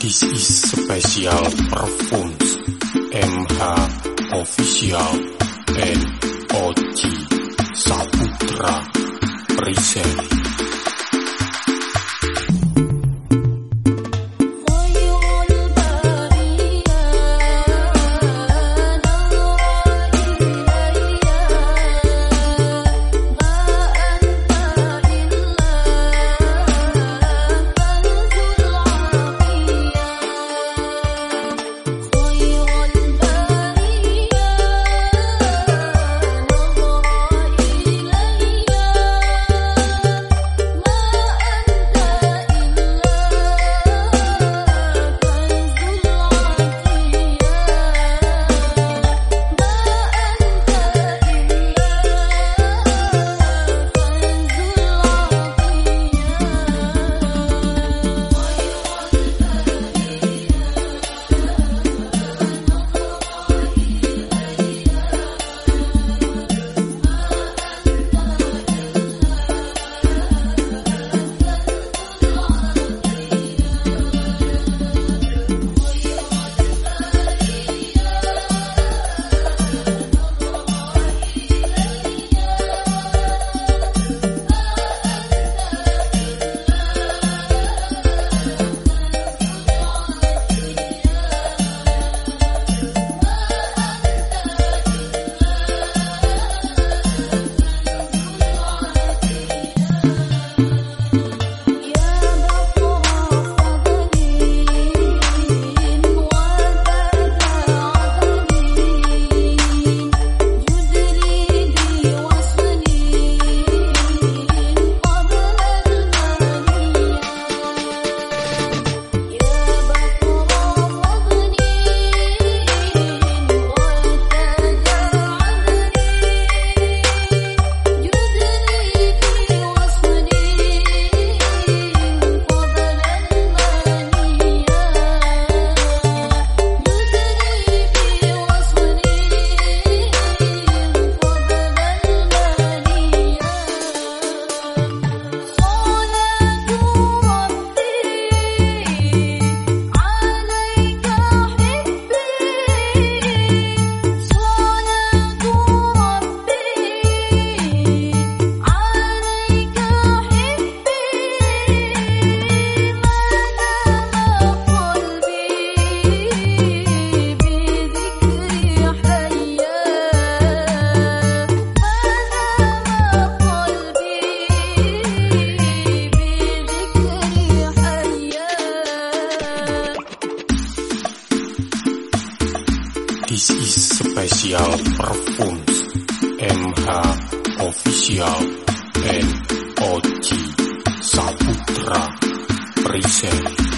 This is special perfumes MH official and OG Saputra present. This is special perfumes MH official and OG Saputra present.